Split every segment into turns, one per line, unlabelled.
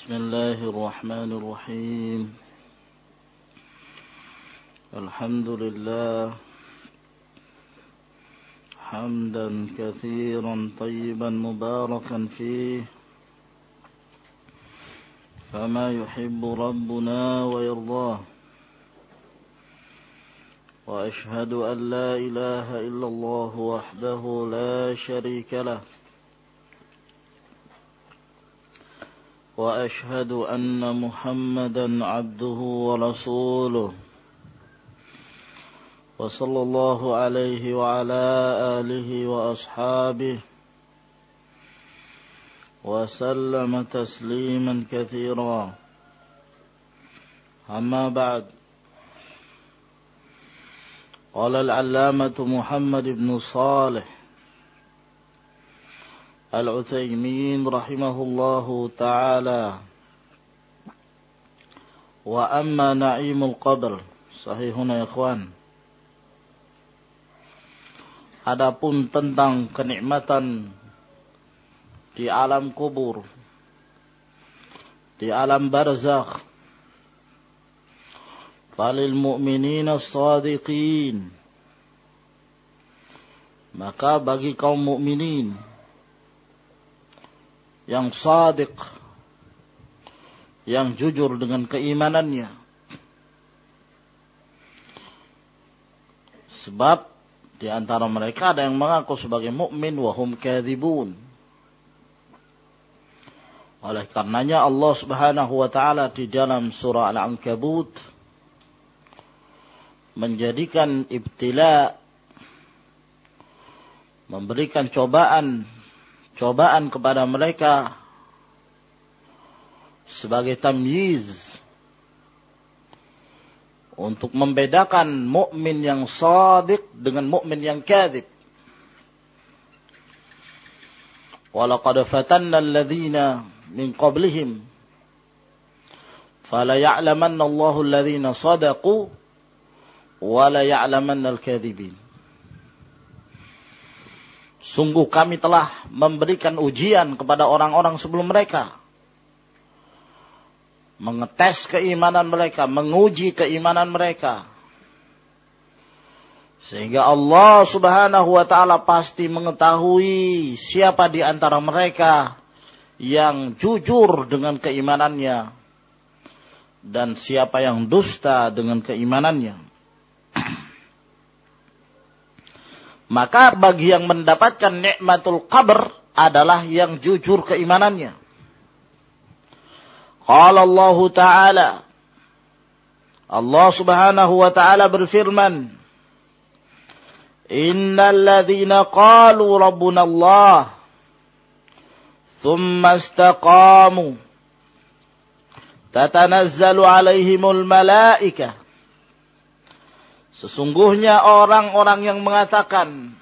بسم الله الرحمن الرحيم. الحمد لله. حمدا كثيرا طيبا مباركا فيه. كما يحب ربنا ويرضاه. وأشهد أن لا إله إلا الله وحده لا شريك له. وأشهد أن محمدا عبده ورسوله. وصلى الله عليه وعلى آله وأصحابه وسلم تسليما كثيرا. أما بعد قال العلامة محمد بن صالح العثيمين رحمه الله تعالى وأما نعيم القبر صحيح هنا يا إخوان Adapun tentang kenikmatan di alam kubur, di alam barzakh, falil mu'minina sadiqin. Maka bagi kaum mukminin yang sadiq, yang jujur dengan keimanannya. Sebab di antara mereka ada yang mengaku sebagai mukmin wahum kadzibun. Oleh karenanya Allah Subhanahu wa taala di dalam surah Al-Ankabut menjadikan ibtila memberikan cobaan cobaan kepada mereka sebagai tamyiz untuk membedakan mukmin yang sadiq dengan mukmin yang kadzib. Walaqad fatanna alladhina min qablihim fala ya'lamanna Allahu alladhina sadaqu wa la ya'lamanna al-kadzibin. Sungguh kami telah memberikan ujian kepada orang-orang sebelum mereka. Mengetes keimanan mereka, menguji keimanan mereka. Sehingga Allah subhanahu wa ta'ala pasti mengetahui siapa di antara mereka yang jujur dengan keimanannya. Dan siapa yang dusta dengan keimanannya. Maka bagi yang mendapatkan nikmatul qabr adalah yang jujur keimanannya. Qala Allah Ta'ala Allah Subhanahu wa taala berfirman Innal ladzina qalu rabbuna Allah thumma istaqamu tatanazzalu alaihimul malaikah Sesungguhnya orang-orang yang mengatakan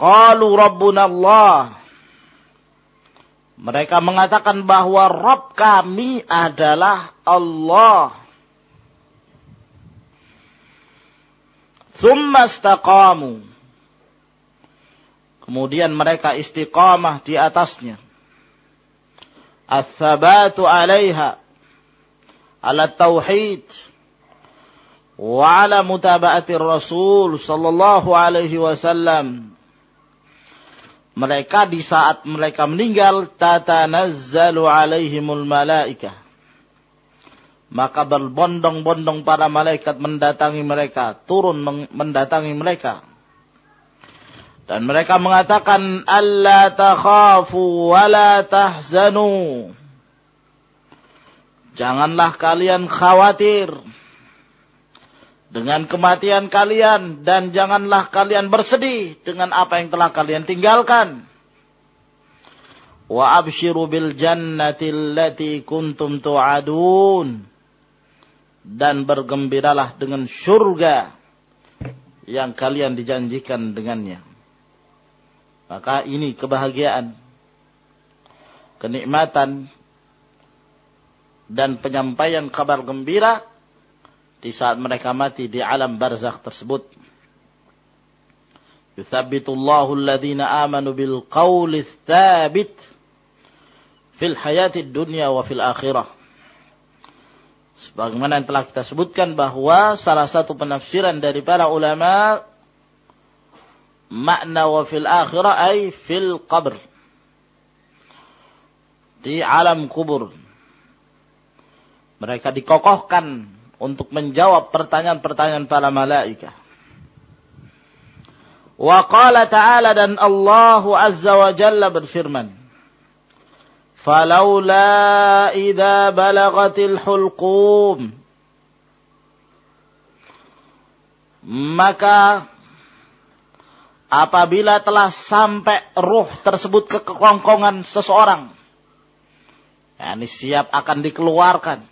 Qalu Rabbuna Allah Mereka mengatakan bahwa Rabb kami adalah Allah. Thumma istaqamu. Kemudian mereka istiqamah di atasnya. As-sabatu alaiha Ala tauhid wa ala mutaba'ati Rasul sallallahu alaihi wasallam. Mereka di saat mereka meninggal tatanazzalu alaihimul malaikah. Maka berbondong-bondong para malaikat mendatangi mereka, turun mendatangi mereka. Dan mereka mengatakan, Allah takhafu wa la tahzanu. Janganlah kalian khawatir dengan kematian kalian dan janganlah kalian bersedih dengan apa yang telah kalian tinggalkan. Wa abshiru bil jannati allati kuntum tu'adun. Dan bergembiralah dengan surga yang kalian dijanjikan dengannya. Maka ini kebahagiaan, kenikmatan, dan penyampaian kabar gembira di saat mereka mati di alam barzakh tersebut. Yuthabbitullahu alladhina amanu bil qawli thabit fil hayati dunya wa fil akhirah. Sebagaimana yang telah kita sebutkan bahwa salah satu penafsiran dari para ulama makna wa fil akhirah ay fil qabr. Di alam kubur. Mereka dikokohkan untuk menjawab pertanyaan-pertanyaan para malaikat. Wa qala ta'ala dan Allah Azza wa Jalla berfirman. Falaula idza balagatil hulqum. Maka apabila telah sampai ruh tersebut ke kekongkongan seseorang, yakni siap akan dikeluarkan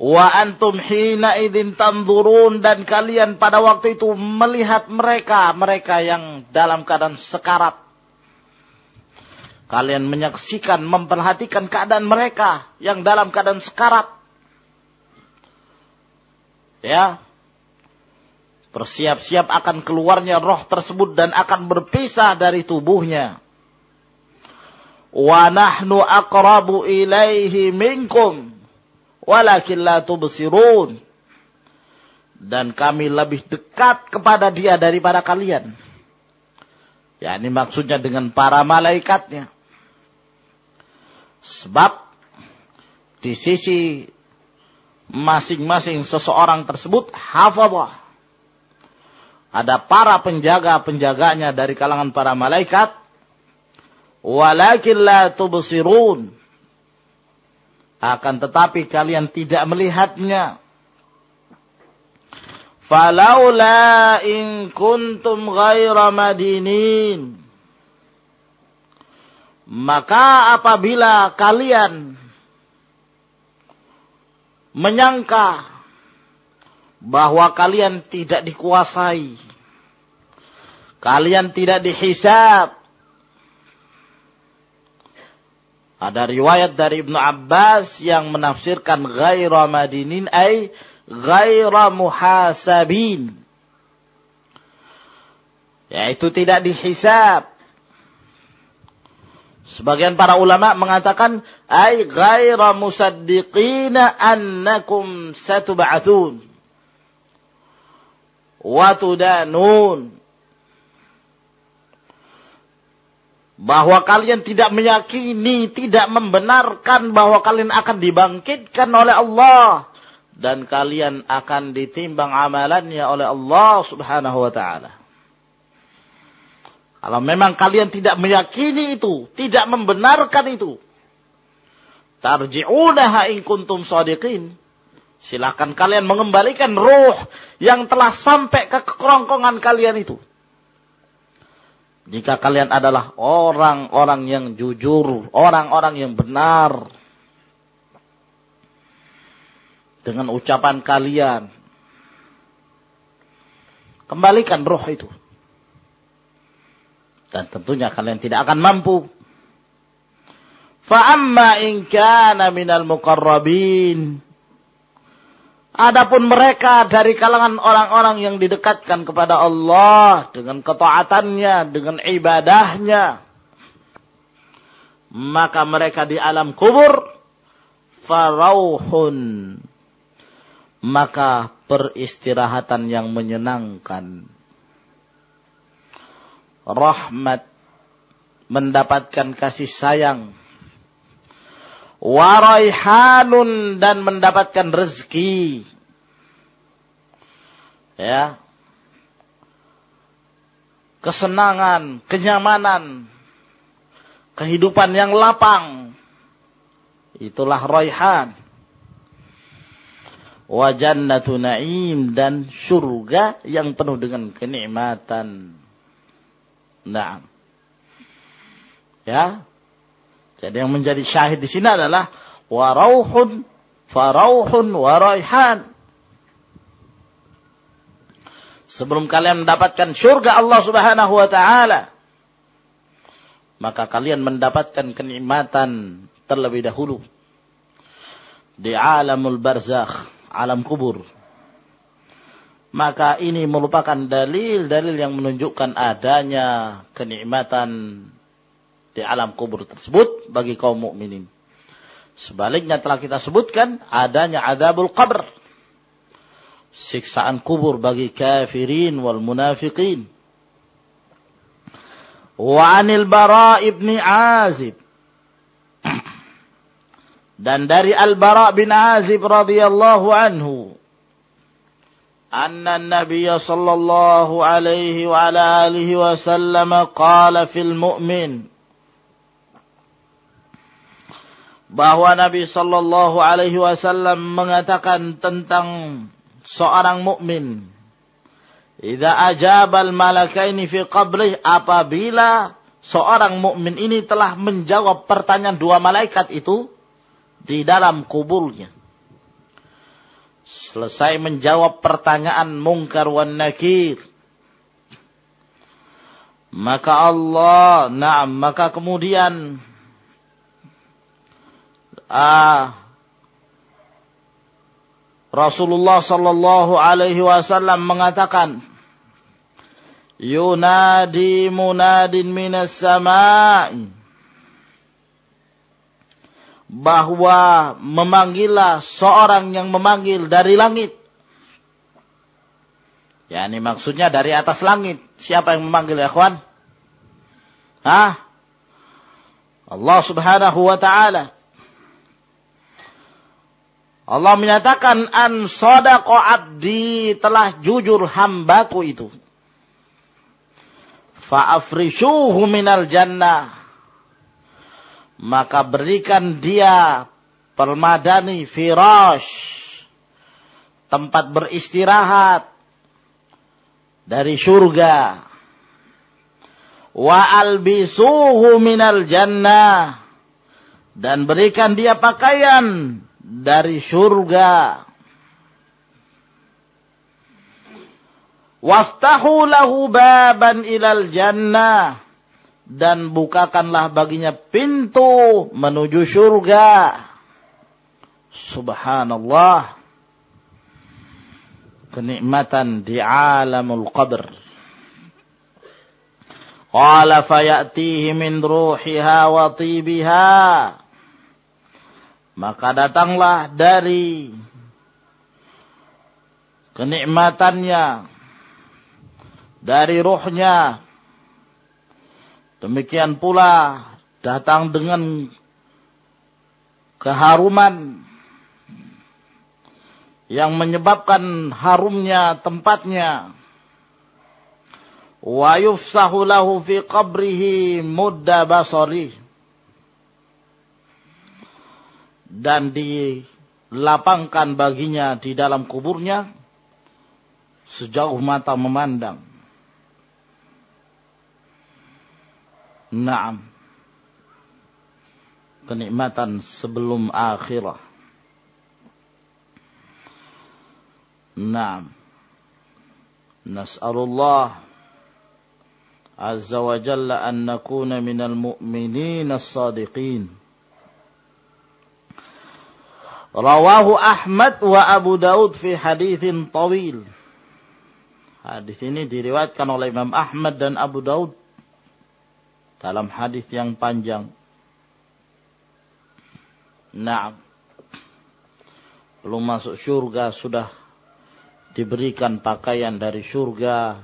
Wa antum hina idin tanzurun dan kalian pada waktu itu melihat mereka, mereka yang dalam keadaan sekarat. Kalian menyaksikan, memperhatikan keadaan mereka yang dalam keadaan sekarat. Ya. Bersiap-siap akan keluarnya roh tersebut dan akan berpisah dari tubuhnya. Wa nahnu aqrabu ilaihi minkum walakin la tubsirun dan kami lebih dekat kepada dia daripada kalian. Ya, ini maksudnya dengan para malaikatnya. Sebab di sisi masing-masing seseorang tersebut hafazah. Ada para penjaga-penjaganya dari kalangan para malaikat. Walakin la tubsirun. Akan tetapi kalian tidak melihatnya. Falaula in kuntum ghaira madinin. Maka apabila kalian menyangka bahwa kalian tidak dikuasai, kalian tidak dihisab, Ada riwayat dari Ibnu Abbas yang menafsirkan ghaira madinin ay ghaira muhasabin. Yaitu tidak dihisab. Sebagian para ulama mengatakan ay ghaira musaddiqina annakum satub'atsun wa tudanun bahwa kalian tidak meyakini, tidak membenarkan bahwa kalian akan dibangkitkan oleh Allah dan kalian akan ditimbang amalannya oleh Allah Subhanahu wa taala. Kalau memang kalian tidak meyakini itu, tidak membenarkan itu, tarji'unaha in kuntum. Silakan kalian mengembalikan ruh yang telah sampai ke kerongkongan kalian itu jika kalian adalah orang-orang yang jujur, orang-orang yang benar dengan ucapan kalian, kembalikan roh itu. Dan tentunya kalian tidak akan mampu. Fa'amma in minal muqarrabin Adapun mereka dari kalangan orang-orang yang didekatkan kepada Allah dengan ketaatannya, dengan ibadahnya, maka mereka di alam kubur farauhun. Maka peristirahatan yang menyenangkan. Rahmat mendapatkan kasih sayang waraihanun dan mendapatkan rezeki. Ya. Kesenangan, kenyamanan, kehidupan yang lapang. Itulah raihan. Wa jannatu na'im dan surga yang penuh dengan kenikmatan. Nah. Ya, jadi yang menjadi syahid di sini adalah warauhun, farauhun, waraihan. Sebelum kalian mendapatkan surga Allah Subhanahu wa taala, maka kalian mendapatkan kenikmatan terlebih dahulu di alamul barzakh, alam kubur. Maka ini merupakan dalil-dalil yang menunjukkan adanya kenikmatan di alam kubur tersebut bagi kaum mukminin. Sebaliknya telah kita sebutkan adanya adabul qabr. Siksaan kubur bagi kafirin wal munafiqin. Wa anil bara ibni azib. Dan dari Al-Bara bin Azib radhiyallahu anhu أن النبي صلى الله عليه وعلى آله وسلم قال في المؤمن bahwa Nabi Shallallahu Alaihi Wasallam mengatakan tentang seorang mukmin. Idza ajabal malakaini fi qabri apabila seorang mukmin ini telah menjawab pertanyaan dua malaikat itu di dalam kuburnya. Selesai menjawab pertanyaan mungkar wan nakir. Maka Allah, nah, maka kemudian ah, Rasulullah sallallahu alaihi wasallam mengatakan Yunadi munadin minas sama'i bahwa memanggillah seorang yang memanggil dari langit. Ya, ini maksudnya dari atas langit. Siapa yang memanggil ya, kawan? Hah? Allah Subhanahu wa taala. Allah menyatakan an sadaqa abdi telah jujur hambaku itu. Fa'afrishuhu minal jannah. Maka berikan dia permadani firash. Tempat beristirahat. Dari surga. Wa albisuhu minal jannah. Dan berikan dia pakaian dari surga. Waftahu lahu baban ilal jannah. Dan bukakanlah baginya pintu menuju surga. Subhanallah. Kenikmatan di alamul qabr. Qala fayatihi min ruhiha wa tibiha. Maka datanglah dari kenikmatannya dari rohnya. Demikian pula datang dengan keharuman yang menyebabkan harumnya tempatnya. Wa yufsahu lahu fi qabrihi mudda basari. Dan dilapangkan baginya di dalam kuburnya sejauh mata memandang. Naam. Kenikmatan sebelum akhirah. Naam. Nas'alullah azza wa jalla an nakuna minal mu'minin as-sadiqin. Rawahu Ahmad wa Abu Daud fi hadithin tawil. Hadis ini diriwayatkan oleh Imam Ahmad dan Abu Daud dalam hadis yang panjang. Nah, belum masuk surga sudah diberikan pakaian dari surga,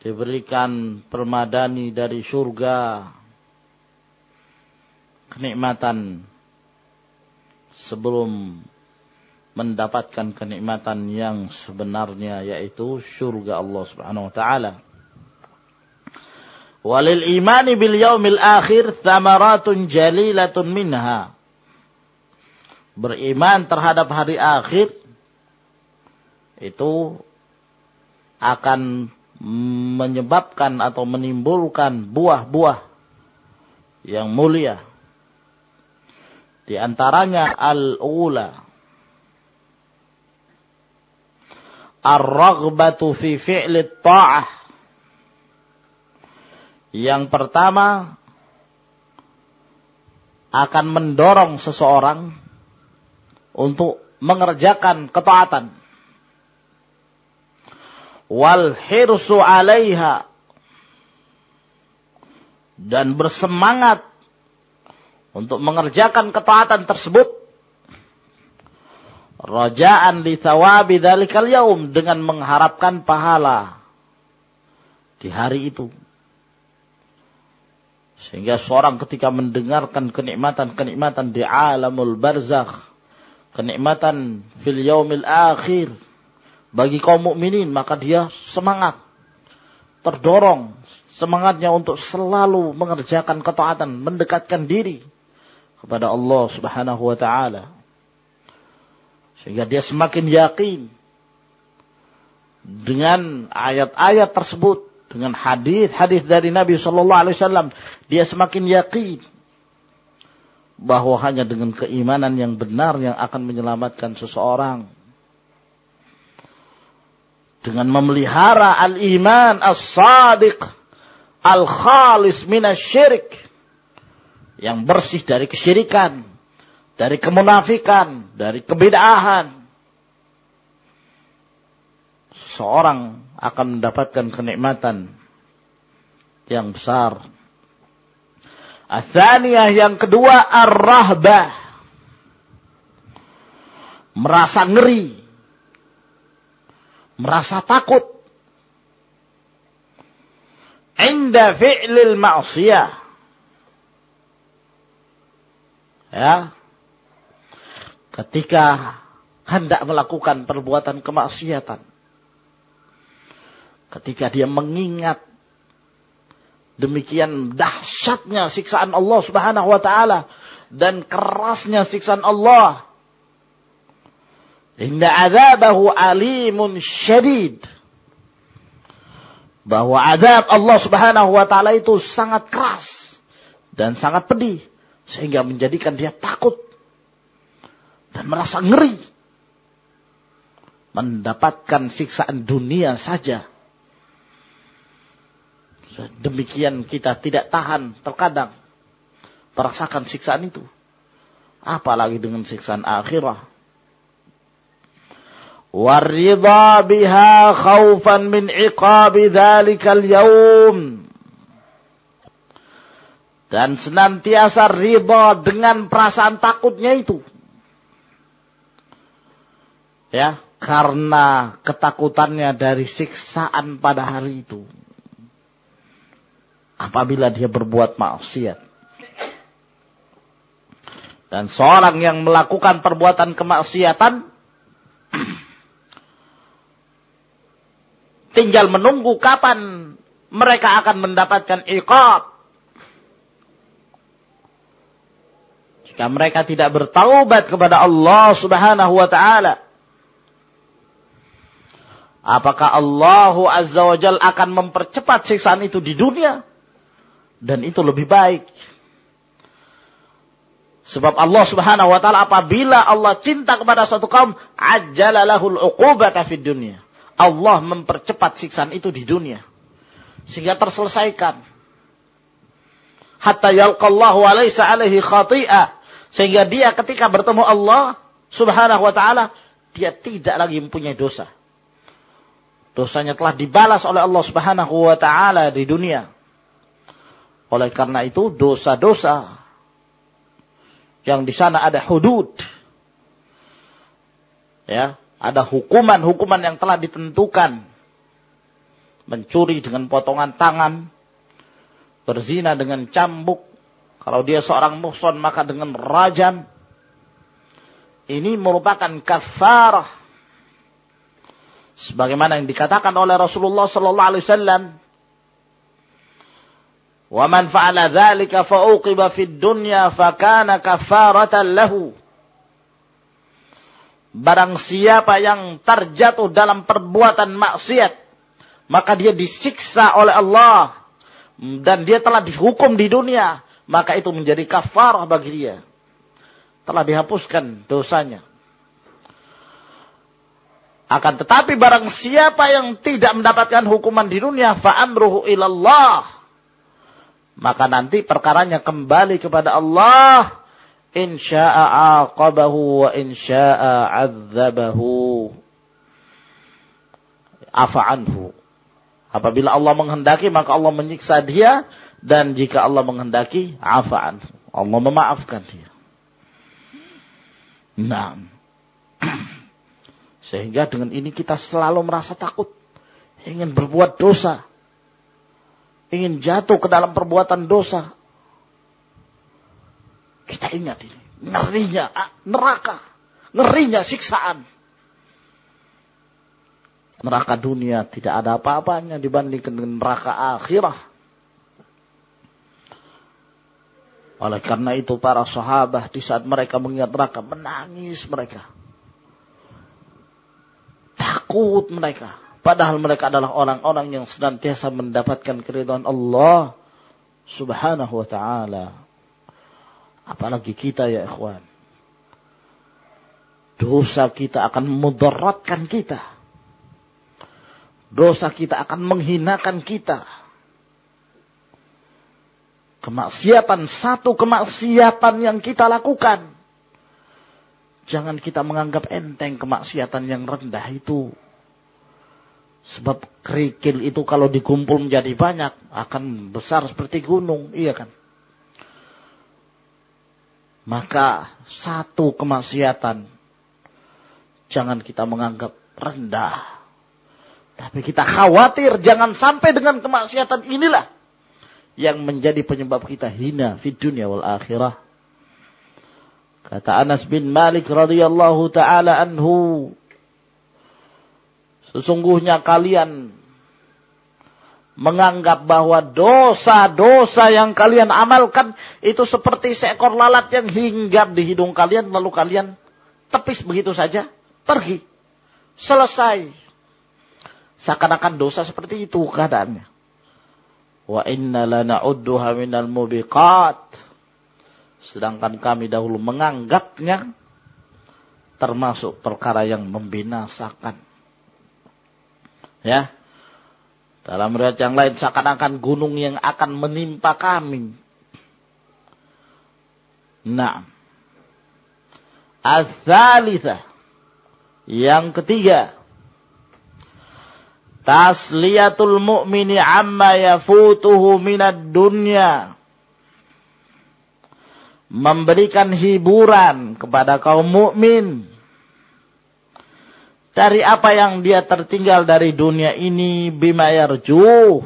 diberikan permadani dari surga, kenikmatan sebelum mendapatkan kenikmatan yang sebenarnya yaitu surga Allah Subhanahu wa taala. Walil imani bil yaumil akhir thamaratun jalilatun minha. Beriman terhadap hari akhir itu akan menyebabkan atau menimbulkan buah-buah yang mulia. Di antaranya al-ula. Ar-raghbatu fi fi'li ta'ah yang pertama akan mendorong seseorang untuk mengerjakan ketaatan. Wal hirsu alaiha dan bersemangat untuk mengerjakan ketaatan tersebut. Rajaan li thawabi dzalikal yaum. Dengan mengharapkan pahala. Di hari itu. Sehingga seorang ketika mendengarkan kenikmatan-kenikmatan di alamul barzakh. Kenikmatan fil yaumil akhir. Bagi kaum mukminin maka dia semangat. Terdorong semangatnya untuk selalu mengerjakan ketaatan, mendekatkan diri kepada Allah Subhanahu wa taala. Sehingga dia semakin yakin dengan ayat-ayat tersebut, dengan hadis-hadis dari Nabi sallallahu alaihi wasallam, dia semakin yakin bahwa hanya dengan keimanan yang benar yang akan menyelamatkan seseorang. Dengan memelihara al-iman as-sadiq al-khalis minasyirik yang bersih dari kesyirikan, dari kemunafikan, dari kebidahan. Seorang akan mendapatkan kenikmatan yang besar. Athaniyah yang kedua ar-rahbah. Merasa ngeri. Merasa takut inda fi'lil ma'siyah. Ya. Ketika hendak melakukan perbuatan kemaksiatan. Ketika dia mengingat demikian dahsyatnya siksaan Allah Subhanahu wa taala dan kerasnya siksaan Allah. Inna azabahu alimun syadid bahwa adab Allah Subhanahu wa taala itu sangat keras dan sangat pedih sehingga menjadikan dia takut dan merasa ngeri. Mendapatkan siksaan dunia saja. Demikian kita tidak tahan terkadang merasakan siksaan itu. Apalagi dengan siksaan akhirah. waridha biha khawfan min iqabi dhalikal yawm dan senantiasa ridha dengan perasaan takutnya itu. Ya, karena ketakutannya dari siksaan pada hari itu. Apabila dia berbuat maksiat. Dan seorang yang melakukan perbuatan kemaksiatan Tinggal menunggu kapan mereka akan mendapatkan iqab. Jika mereka tidak bertaubat kepada Allah subhanahu wa ta'ala. Apakah Allah azza wa jal akan mempercepat siksaan itu di dunia? Dan itu lebih baik. Sebab Allah subhanahu wa ta'ala apabila Allah cinta kepada suatu kaum, ajjalalahul uqubata fid dunia. Allah mempercepat siksaan itu di dunia. Sehingga terselesaikan. Hatta yalqallahu alaihi khati'ah. Sehingga dia ketika bertemu Allah subhanahu wa ta'ala, dia tidak lagi mempunyai dosa. Dosanya telah dibalas oleh Allah subhanahu wa ta'ala di dunia. Oleh karena itu dosa-dosa yang di sana ada hudud. Ya, ada hukuman-hukuman yang telah ditentukan. Mencuri dengan potongan tangan, berzina dengan cambuk, kalau dia seorang muhson maka dengan rajam. Ini merupakan kafarah. Sebagaimana yang dikatakan oleh Rasulullah sallallahu alaihi wasallam, "Wa man fa'ala dzalika fa'uqiba fid dunya fakana kafaratan lahu." Barang siapa yang terjatuh dalam perbuatan maksiat, maka dia disiksa oleh Allah dan dia telah dihukum di dunia, maka itu menjadi kafarah bagi dia. Telah dihapuskan dosanya. Akan tetapi barang siapa yang tidak mendapatkan hukuman di dunia, fa'amruhu ilallah. Maka nanti perkaranya kembali kepada Allah in sya'a aqabahu wa in sya'a adzabahu afa anhu apabila Allah menghendaki maka Allah menyiksa dia Dan jika Allah menghendaki, afaan. Allah memaafkan dia. Nah. Sehingga dengan ini kita selalu merasa takut. Ingin berbuat dosa. Ingin jatuh ke dalam perbuatan dosa. Kita ingat ini. Ngerinya ah, neraka. Ngerinya siksaan. Neraka dunia tidak ada apa-apanya dibandingkan dengan neraka akhirah. Oleh karena itu para sahabat di saat mereka mengingat neraka menangis mereka. Takut mereka. Padahal mereka adalah orang-orang yang senantiasa mendapatkan keridhaan Allah subhanahu wa ta'ala. Apalagi kita ya ikhwan. Dosa kita akan mudaratkan kita. Dosa kita akan menghinakan kita. Kemaksiatan, satu kemaksiatan yang kita lakukan. Jangan kita menganggap enteng kemaksiatan yang rendah itu. Sebab kerikil itu kalau dikumpul menjadi banyak akan besar seperti gunung, iya kan? Maka satu kemaksiatan jangan kita menganggap rendah. Tapi kita khawatir jangan sampai dengan kemaksiatan inilah yang menjadi penyebab kita hina di dunia wal akhirah. Kata Anas bin Malik radhiyallahu taala anhu, sesungguhnya kalian menganggap bahwa dosa-dosa yang kalian amalkan itu seperti seekor lalat yang hinggap di hidung kalian lalu kalian tepis begitu saja pergi. Selesai. Seakan-akan dosa seperti itu keadaannya wa inna lana'udduha minal mubiqat sedangkan kami dahulu menganggapnya termasuk perkara yang membinasakan ya dalam riwayat yang lain seakan-akan gunung yang akan menimpa kami. Nah. al Yang ketiga. Tasliyatul mu'mini amma yafutuhu minad dunya. Memberikan hiburan kepada kaum mukmin. Dari apa yang dia tertinggal dari dunia ini bima yarju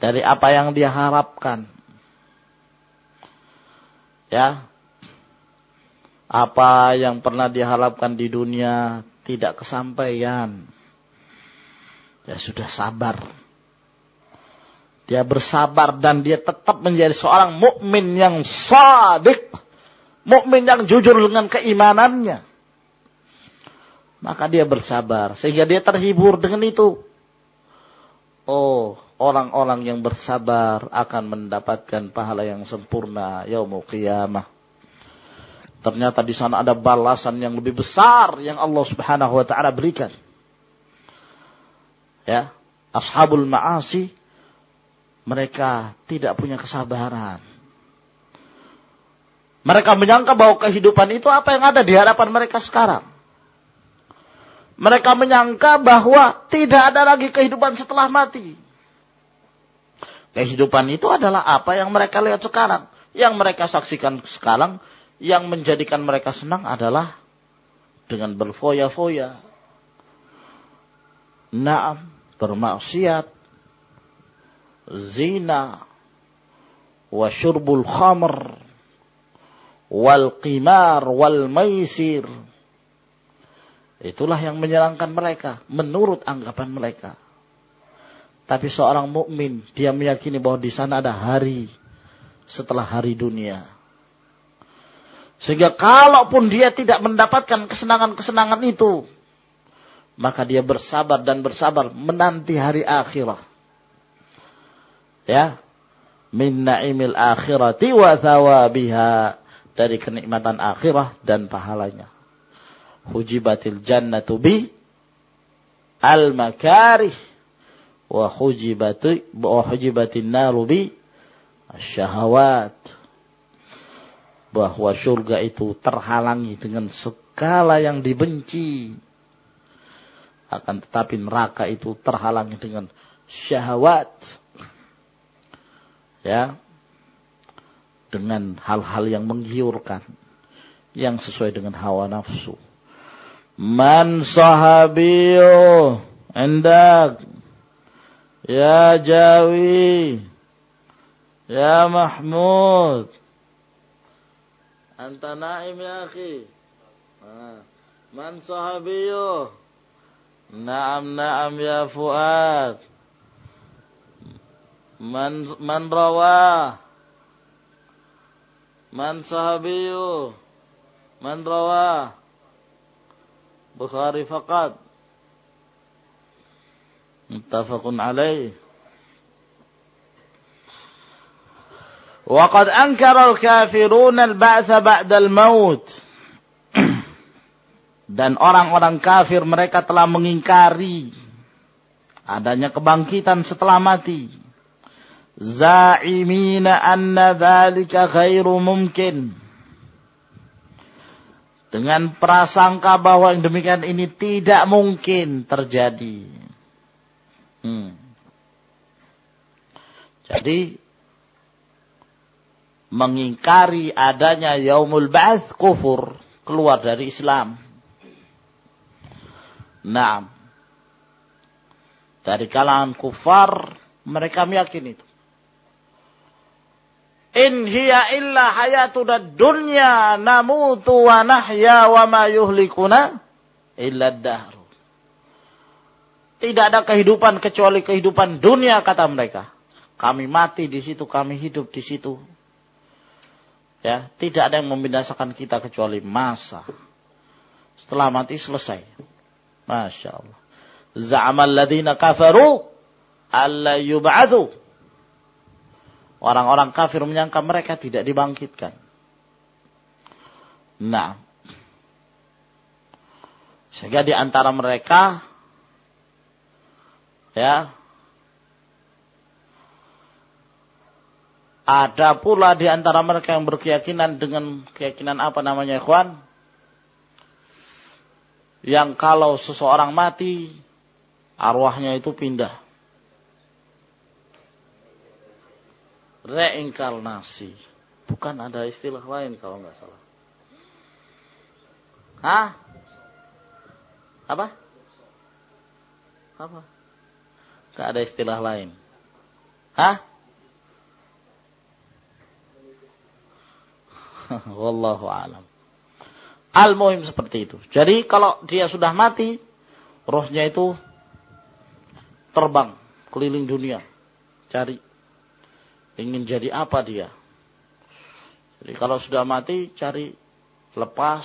dari apa yang dia harapkan. Ya. Apa yang pernah diharapkan di dunia tidak kesampaian ya sudah sabar dia bersabar dan dia tetap menjadi seorang mukmin yang sadik mukmin yang jujur dengan keimanannya maka dia bersabar. Sehingga dia terhibur dengan itu. Oh, orang-orang yang bersabar akan mendapatkan pahala yang sempurna yaumul qiyamah. Ternyata di sana ada balasan yang lebih besar yang Allah Subhanahu wa taala berikan. Ya, ashabul ma'asi mereka tidak punya kesabaran. Mereka menyangka bahwa kehidupan itu apa yang ada di hadapan mereka sekarang. Mereka menyangka bahwa tidak ada lagi kehidupan setelah mati. Kehidupan itu adalah apa yang mereka lihat sekarang. Yang mereka saksikan sekarang. Yang menjadikan mereka senang adalah dengan berfoya-foya. Naam, bermaksiat, zina, wa syurbul khamr, wal qimar, wal maisir, Itulah yang menyerangkan mereka menurut anggapan mereka. Tapi seorang mukmin dia meyakini bahwa di sana ada hari setelah hari dunia. Sehingga kalaupun dia tidak mendapatkan kesenangan-kesenangan itu, maka dia bersabar dan bersabar menanti hari akhirat. Ya. Min na'imil akhirati wa thawabiha. Dari kenikmatan akhirah dan pahalanya hujibatil jannatu bi al makarih wa hujibati wa hujibatin naru bi syahawat bahwa surga itu terhalangi dengan segala yang dibenci akan tetapi neraka itu terhalangi dengan syahwat Ya. Dengan hal-hal yang menggiurkan. Yang sesuai dengan hawa nafsu. Man sahabiyo Endak. Ya Jawi. Ya Mahmud. Anta naim ya akhi. Man sahabiyo. نعم نعم يا فؤاد. من من رواه؟ من صحابي؟ من رواه؟ بخاري فقط. متفق عليه. وقد أنكر الكافرون البعث بعد الموت. Dan orang-orang kafir mereka telah mengingkari adanya kebangkitan setelah mati za'imina anna dhalika ghairu mumkin dengan prasangka bahwa yang demikian ini tidak mungkin terjadi. Hmm. Jadi mengingkari adanya yaumul ba'ats kufur, keluar dari Islam. Nah, dari kalangan kufar mereka meyakini itu. In hiya illa hayatuna dunya namutu wa nahya wa ma yuhlikuna illa dahru. Tidak ada kehidupan kecuali kehidupan dunia kata mereka. Kami mati di situ, kami hidup di situ. Ya, tidak ada yang membinasakan kita kecuali masa. Setelah mati selesai. Masya Allah. Za'amal ladina kafaru alla yub'athu Orang-orang kafir menyangka mereka tidak dibangkitkan. Nah. Sehingga di antara mereka ya ada pula di antara mereka yang berkeyakinan dengan keyakinan apa namanya ikhwan? Yang kalau seseorang mati arwahnya itu pindah reinkarnasi. Bukan ada istilah lain kalau nggak salah. Hah? Apa? Apa? Gak ada istilah lain. Hah? Wallahu alam. Al-muhim seperti itu. Jadi kalau dia sudah mati, rohnya itu terbang keliling dunia. Cari ingin jadi apa dia. Jadi kalau sudah mati cari lepas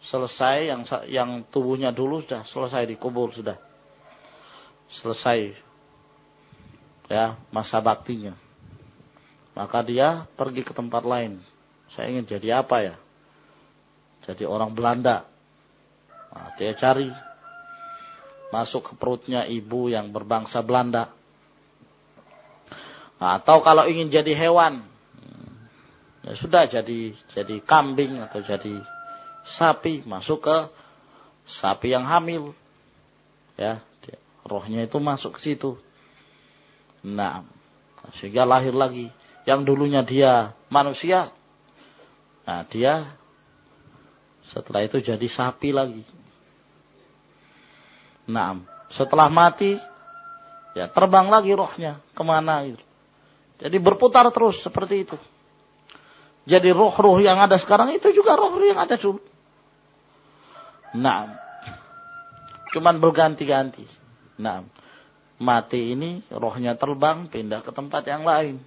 selesai yang yang tubuhnya dulu sudah selesai dikubur sudah. Selesai ya masa baktinya. Maka dia pergi ke tempat lain. Saya ingin jadi apa ya? Jadi orang Belanda. Nah, dia cari masuk ke perutnya ibu yang berbangsa Belanda. Atau kalau ingin jadi hewan, ya sudah jadi jadi kambing atau jadi sapi masuk ke sapi yang hamil, ya rohnya itu masuk ke situ. Nah, sehingga lahir lagi. Yang dulunya dia manusia, nah dia setelah itu jadi sapi lagi. Nah, setelah mati, ya terbang lagi rohnya ke mana gitu. Jadi berputar terus seperti itu. Jadi roh-roh yang ada sekarang itu juga roh-roh yang ada dulu. Nah, cuman berganti-ganti. Nah, mati ini rohnya terbang pindah ke tempat yang lain.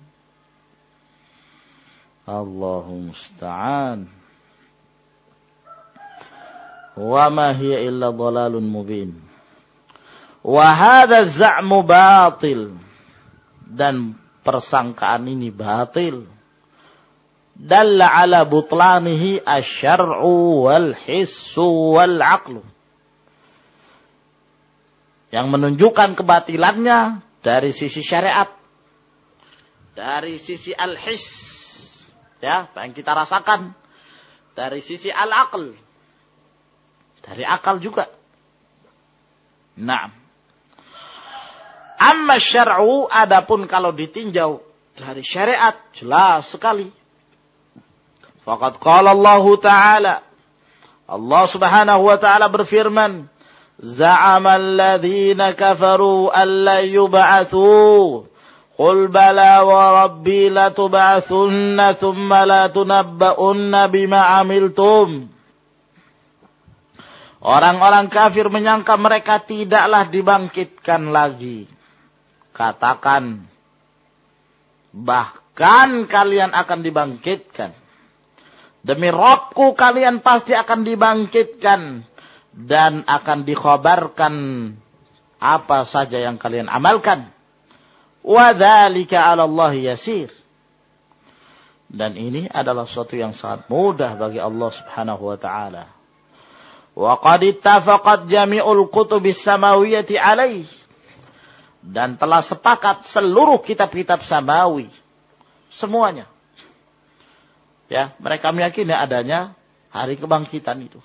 Allahumma musta'an. Wa ma hiya illa dhalalun mubin. Wa hadha za'mu batil. Dan persangkaan ini batil. Dalla ala butlanihi asyar'u wal hissu wal aqlu. Yang menunjukkan kebatilannya dari sisi syariat. Dari sisi al-his. Ya, yang kita rasakan. Dari sisi al-aql. Dari akal juga. Nah. Amma syar'u adapun kalau ditinjau dari syariat jelas sekali. Fakat qala Allah Ta'ala Allah Subhanahu wa taala berfirman, "Za'ama alladhina kafaru an la yub'atsu." Qul bala wa rabbi latub'atsunna thumma la tunabba'unna bima amiltum. Orang-orang kafir menyangka mereka tidaklah dibangkitkan lagi. Katakan, bahkan kalian akan dibangkitkan. Demi Robku kalian pasti akan dibangkitkan dan akan dikhabarkan apa saja yang kalian amalkan. Wadzalika 'ala Allah yasir. Dan ini adalah sesuatu yang sangat mudah bagi Allah Subhanahu wa taala. Wa qad ittafaqat jami'ul kutubis samawiyyati 'alaih. Dan telah sepakat seluruh kitab-kitab samawi semuanya Ya, mereka meyakini adanya hari kebangkitan itu.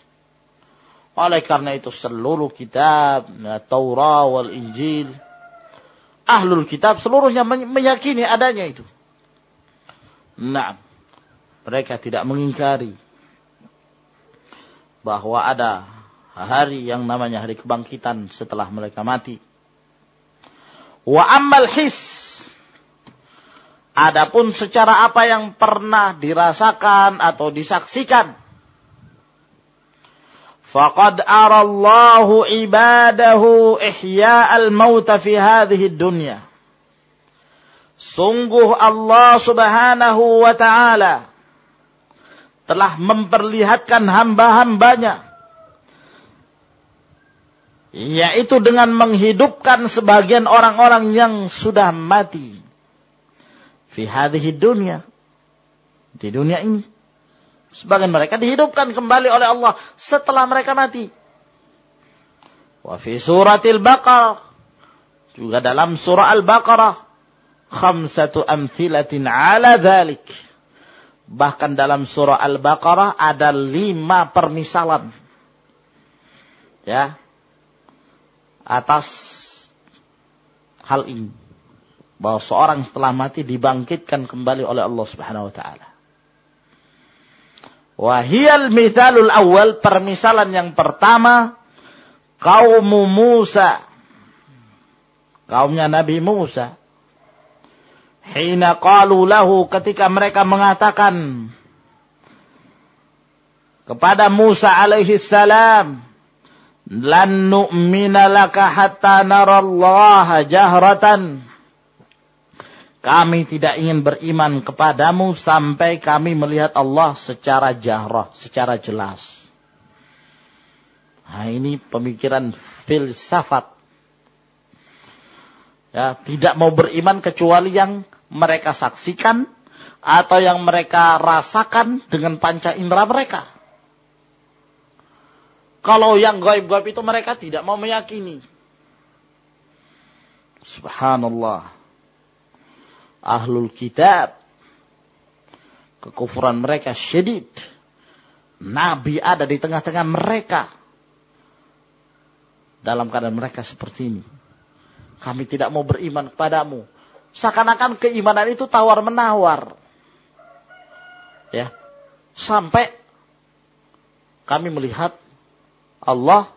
Oleh karena itu seluruh kitab, ya, Taurat wal Injil, ahlul kitab seluruhnya meyakini adanya itu. Nah, mereka tidak mengingkari bahwa ada hari yang namanya hari kebangkitan setelah mereka mati. Wa ammal his Adapun secara apa yang pernah dirasakan atau disaksikan. Faqad arallahu ibadahu ihya'al mauta fi hadhihi dunya. Sungguh Allah subhanahu wa ta'ala telah memperlihatkan hamba-hambanya yaitu dengan menghidupkan sebagian orang-orang yang sudah mati fi hadhihi dunya. Di dunia ini. Sebagian mereka dihidupkan kembali oleh Allah setelah mereka mati. Wa fi suratil Baqarah. Juga dalam surah Al-Baqarah. Khamsatu amthilatin ala dhalik. Bahkan dalam surah Al-Baqarah ada lima permisalan. Ya. Atas hal ini bahwa seorang setelah mati dibangkitkan kembali oleh Allah Subhanahu wa taala. Wahiyal mithalul awal permisalan yang pertama kaum Musa kaumnya Nabi Musa hina qalu lahu ketika mereka mengatakan kepada Musa alaihi salam lan nu'mina laka hatta narallaha jahratan kami tidak ingin beriman kepadamu sampai kami melihat Allah secara jahrah, secara jelas. Nah, ini pemikiran filsafat. Ya, tidak mau beriman kecuali yang mereka saksikan atau yang mereka rasakan dengan panca indera mereka. Kalau yang gaib-gaib itu mereka tidak mau meyakini. Subhanallah ahlul kitab. Kekufuran mereka syedid. Nabi ada di tengah-tengah mereka. Dalam keadaan mereka seperti ini. Kami tidak mau beriman kepadamu. Seakan-akan keimanan itu tawar-menawar. Ya. Sampai kami melihat Allah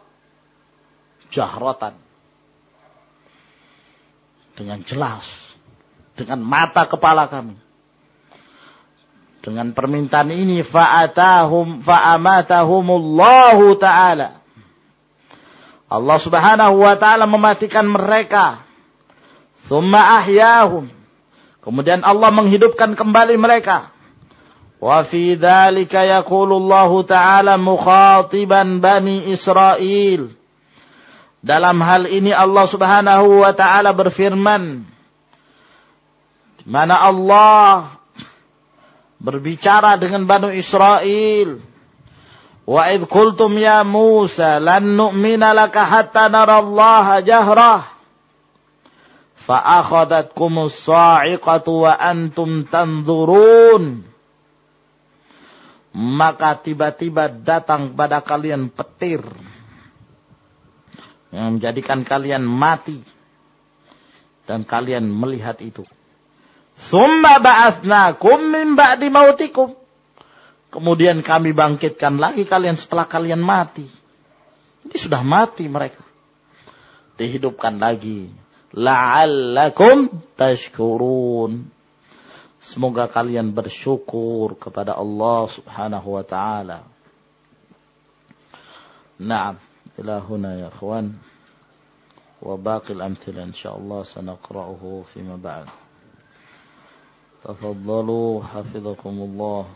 jahratan. Dengan jelas dengan mata kepala kami. Dengan permintaan ini fa'atahum fa'amatahumullahu taala. Allah Subhanahu wa taala mematikan mereka. Thumma ahyahum. Kemudian Allah menghidupkan kembali mereka. Wa fi dzalika yaqulu Allah taala mukhatiban bani Israel. Dalam hal ini Allah Subhanahu wa taala berfirman di mana Allah berbicara dengan Banu Israel. Wa idh qultum ya Musa lan nu'mina laka hatta narallaha jahrah. Fa'akhadatkumus sa'iqatu wa antum tanzurun. Maka tiba-tiba datang pada kalian petir. Yang menjadikan kalian mati. Dan kalian melihat itu. Thumma ba'athnakum min ba'di mautikum. Kemudian kami bangkitkan lagi kalian setelah kalian mati. Ini sudah mati mereka. Dihidupkan lagi. La'allakum tashkurun. Semoga kalian bersyukur kepada Allah subhanahu wa ta'ala. Naam. Ila huna ya akhwan. وباقي الأمثلة إن شاء الله سنقرأه فيما بعد تفضلوا حفظكم الله